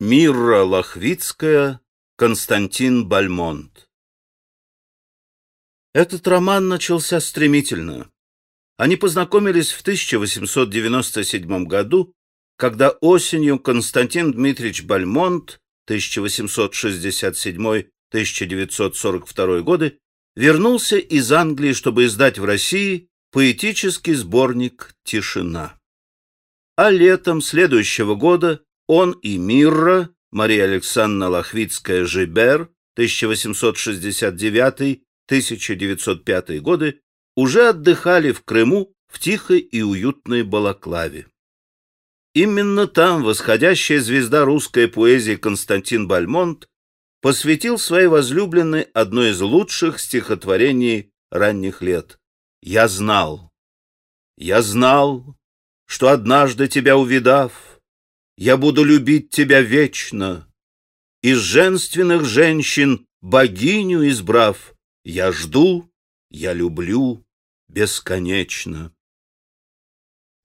Мирра Лохвицкая, Константин Бальмонт. Этот роман начался стремительно. Они познакомились в 1897 году, когда осенью Константин Дмитриевич Бальмонт 1867-1942 годы вернулся из Англии, чтобы издать в России поэтический сборник «Тишина». А летом следующего года он и Мирра, Мария Александровна Лохвицкая-Жибер, 1869-1905 годы, уже отдыхали в Крыму в тихой и уютной Балаклаве. Именно там восходящая звезда русской поэзии Константин Бальмонт посвятил своей возлюбленной одно из лучших стихотворений ранних лет. «Я знал, я знал, что однажды тебя увидав, я буду любить тебя вечно. Из женственных женщин богиню избрав, я жду, я люблю бесконечно.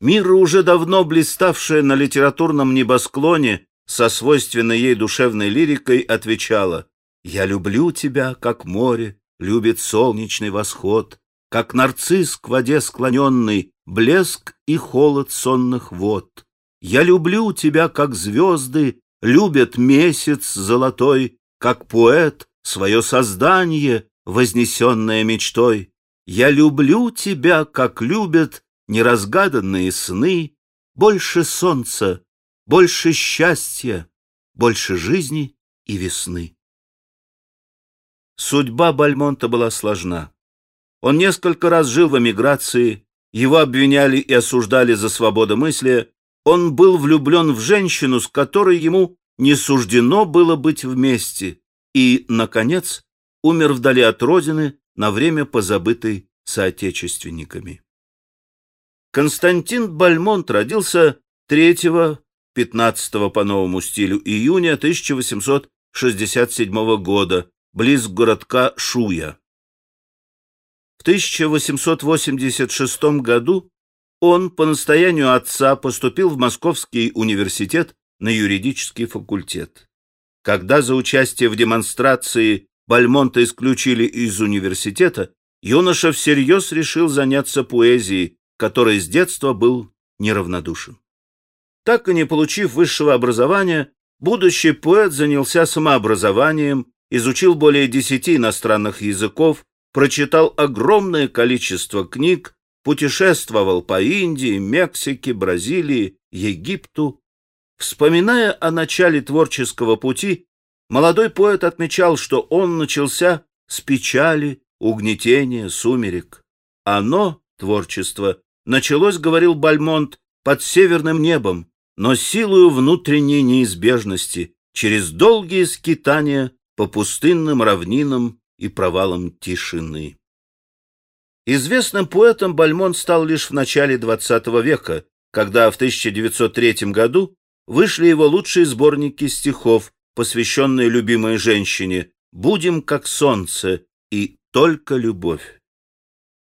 Мира, уже давно блиставшая на литературном небосклоне, со свойственной ей душевной лирикой отвечала «Я люблю тебя, как море любит солнечный восход, как нарцисс к воде склоненный, блеск и холод сонных вод». Я люблю тебя, как звезды любят месяц золотой, как поэт свое создание, вознесенное мечтой. Я люблю тебя, как любят неразгаданные сны, больше солнца, больше счастья, больше жизни и весны. Судьба Бальмонта была сложна. Он несколько раз жил в эмиграции, его обвиняли и осуждали за свободомыслие, он был влюблен в женщину, с которой ему не суждено было быть вместе, и, наконец, умер вдали от родины на время позабытой соотечественниками. Константин Бальмонт родился 3-15 по новому стилю июня 1867 года близ городка Шуя. В 1886 году он по настоянию отца поступил в Московский университет на юридический факультет. Когда за участие в демонстрации Бальмонта исключили из университета, юноша всерьез решил заняться поэзией, которой с детства был неравнодушен. Так и не получив высшего образования, будущий поэт занялся самообразованием, изучил более десяти иностранных языков, прочитал огромное количество книг, путешествовал по Индии, Мексике, Бразилии, Египту. Вспоминая о начале творческого пути, молодой поэт отмечал, что он начался с печали, угнетения, сумерек. Оно, творчество, началось, говорил Бальмонт, под северным небом, но силою внутренней неизбежности, через долгие скитания по пустынным равнинам и провалам тишины. Известным поэтом Бальмон стал лишь в начале XX века, когда в 1903 году вышли его лучшие сборники стихов, посвященные любимой женщине «Будем как солнце» и «Только любовь».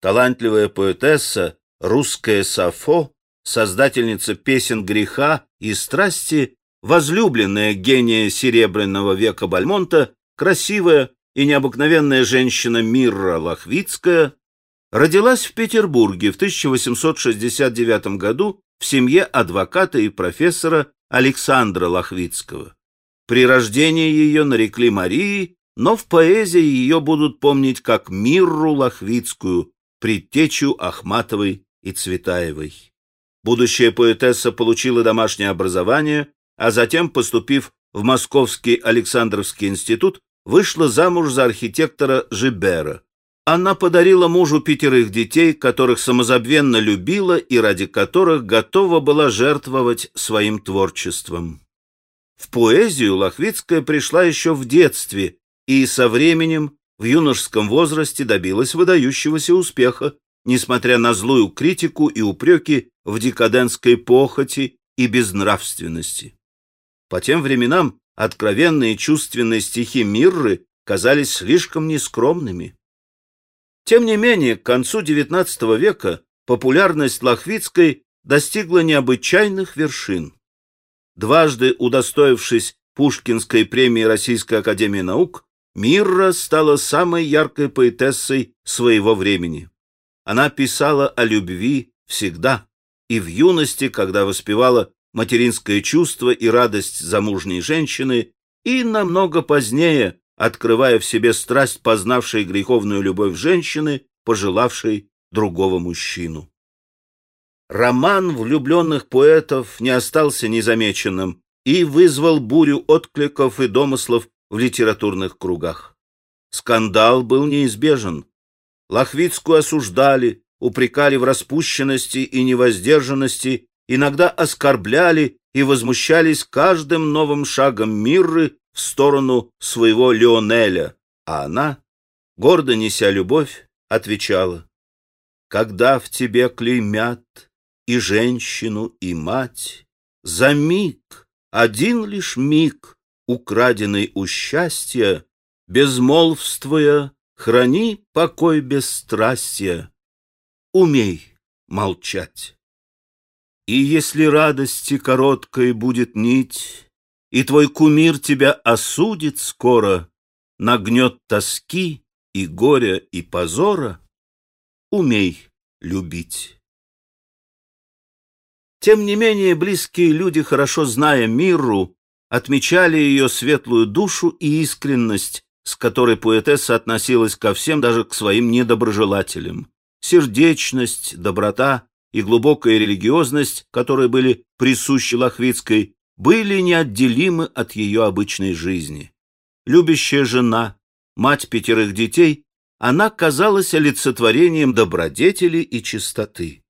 Талантливая поэтесса, русская Сафо, создательница песен греха и страсти, возлюбленная гения Серебряного века Бальмонта, красивая и необыкновенная женщина Мирра Лохвицкая, Родилась в Петербурге в 1869 году в семье адвоката и профессора Александра Лохвицкого. При рождении ее нарекли Марией, но в поэзии ее будут помнить как Мирру Лохвицкую, предтечу Ахматовой и Цветаевой. Будущая поэтесса получила домашнее образование, а затем, поступив в Московский Александровский институт, вышла замуж за архитектора Жибера. Она подарила мужу пятерых детей, которых самозабвенно любила и ради которых готова была жертвовать своим творчеством. В поэзию Лохвицкая пришла еще в детстве и со временем в юношеском возрасте добилась выдающегося успеха, несмотря на злую критику и упреки в декадентской похоти и безнравственности. По тем временам откровенные чувственные стихи Мирры казались слишком нескромными. Тем не менее, к концу XIX века популярность Лохвицкой достигла необычайных вершин. Дважды удостоившись Пушкинской премии Российской Академии Наук, Мирра стала самой яркой поэтессой своего времени. Она писала о любви всегда, и в юности, когда воспевала материнское чувство и радость замужней женщины, и намного позднее, открывая в себе страсть, познавшей греховную любовь женщины, пожелавшей другого мужчину. Роман влюбленных поэтов не остался незамеченным и вызвал бурю откликов и домыслов в литературных кругах. Скандал был неизбежен. Лохвицкую осуждали, упрекали в распущенности и невоздержанности, иногда оскорбляли и возмущались каждым новым шагом Мирры в сторону своего Леонеля, а она, гордо неся любовь, отвечала, «Когда в тебе клеймят и женщину, и мать, за миг, один лишь миг, украденный у счастья, безмолвствуя, храни покой бесстрастия, умей молчать. И если радости короткой будет нить, И твой кумир тебя осудит скоро, Нагнет тоски и горя и позора, Умей любить. Тем не менее, близкие люди, хорошо зная миру, отмечали ее светлую душу и искренность, с которой поэтесса относилась ко всем, даже к своим недоброжелателям. Сердечность, доброта и глубокая религиозность, которые были присущи Лохвицкой, были неотделимы от ее обычной жизни. Любящая жена, мать пятерых детей, она казалась олицетворением добродетели и чистоты.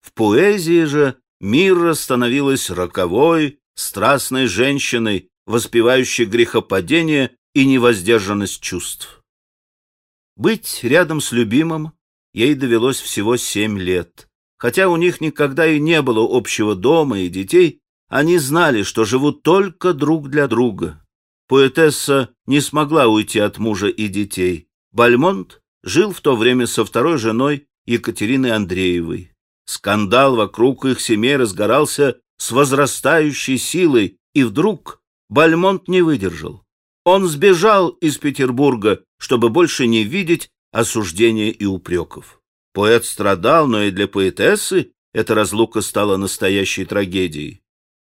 В поэзии же Мира становилась роковой, страстной женщиной, воспевающей грехопадение и невоздержанность чувств. Быть рядом с любимым ей довелось всего семь лет. Хотя у них никогда и не было общего дома и детей, они знали, что живут только друг для друга. Поэтесса не смогла уйти от мужа и детей. Бальмонт жил в то время со второй женой Екатериной Андреевой. Скандал вокруг их семей разгорался с возрастающей силой, и вдруг Бальмонт не выдержал. Он сбежал из Петербурга, чтобы больше не видеть осуждения и упреков. Поэт страдал, но и для поэтессы эта разлука стала настоящей трагедией.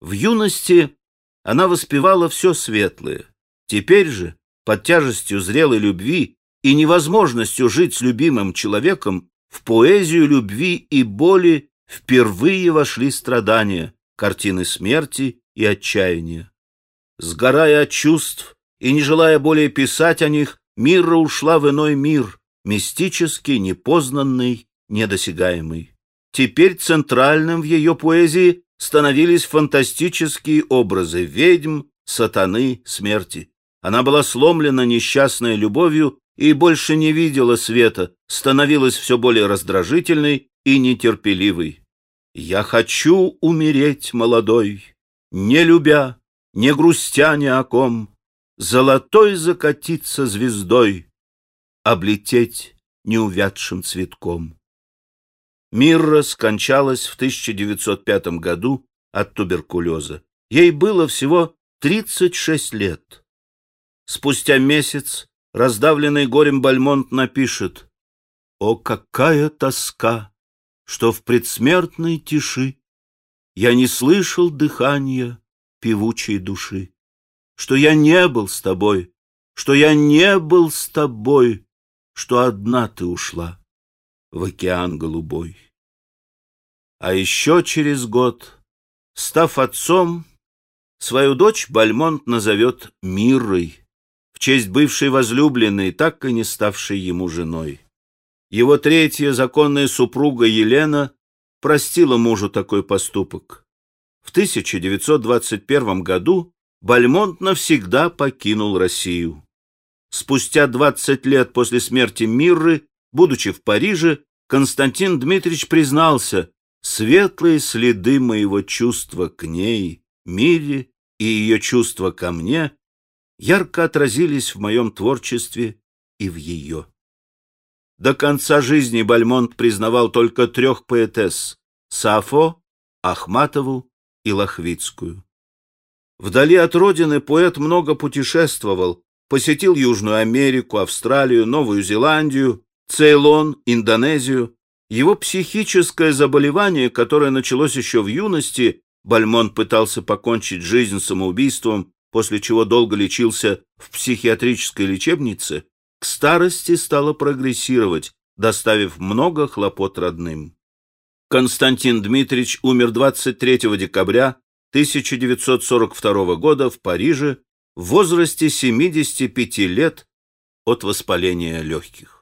В юности она воспевала все светлое. Теперь же, под тяжестью зрелой любви и невозможностью жить с любимым человеком, в поэзию любви и боли впервые вошли страдания, картины смерти и отчаяния. Сгорая от чувств и не желая более писать о них, Мира ушла в иной мир, мистический, непознанный, недосягаемый. Теперь центральным в ее поэзии становились фантастические образы ведьм, сатаны, смерти. Она была сломлена несчастной любовью и больше не видела света, становилась все более раздражительной и нетерпеливой. «Я хочу умереть молодой, не любя, не грустя ни о ком, золотой закатиться звездой, облететь неувядшим цветком». Мирра скончалась в 1905 году от туберкулеза. Ей было всего 36 лет. Спустя месяц раздавленный горем Бальмонт напишет «О, какая тоска, что в предсмертной тиши я не слышал дыхания певучей души, что я не был с тобой, что я не был с тобой, что одна ты ушла в океан голубой». А еще через год, став отцом, свою дочь Бальмонт назовет Миррой, в честь бывшей возлюбленной, так и не ставшей ему женой. Его третья законная супруга Елена простила мужу такой поступок. В 1921 году Бальмонт навсегда покинул Россию. Спустя 20 лет после смерти Мирры, будучи в Париже, Константин Дмитриевич признался, светлые следы моего чувства к ней, Мире и ее чувства ко мне ярко отразились в моем творчестве и в ее. До конца жизни Бальмонт признавал только трех поэтесс — Сафо, Ахматову и Лохвицкую. Вдали от родины поэт много путешествовал, посетил Южную Америку, Австралию, Новую Зеландию, Цейлон, Индонезию. Его психическое заболевание, которое началось еще в юности, Бальмон пытался покончить жизнь самоубийством, после чего долго лечился в психиатрической лечебнице, к старости стало прогрессировать, доставив много хлопот родным. Константин Дмитриевич умер 23 декабря 1942 года в Париже в возрасте 75 лет от воспаления легких.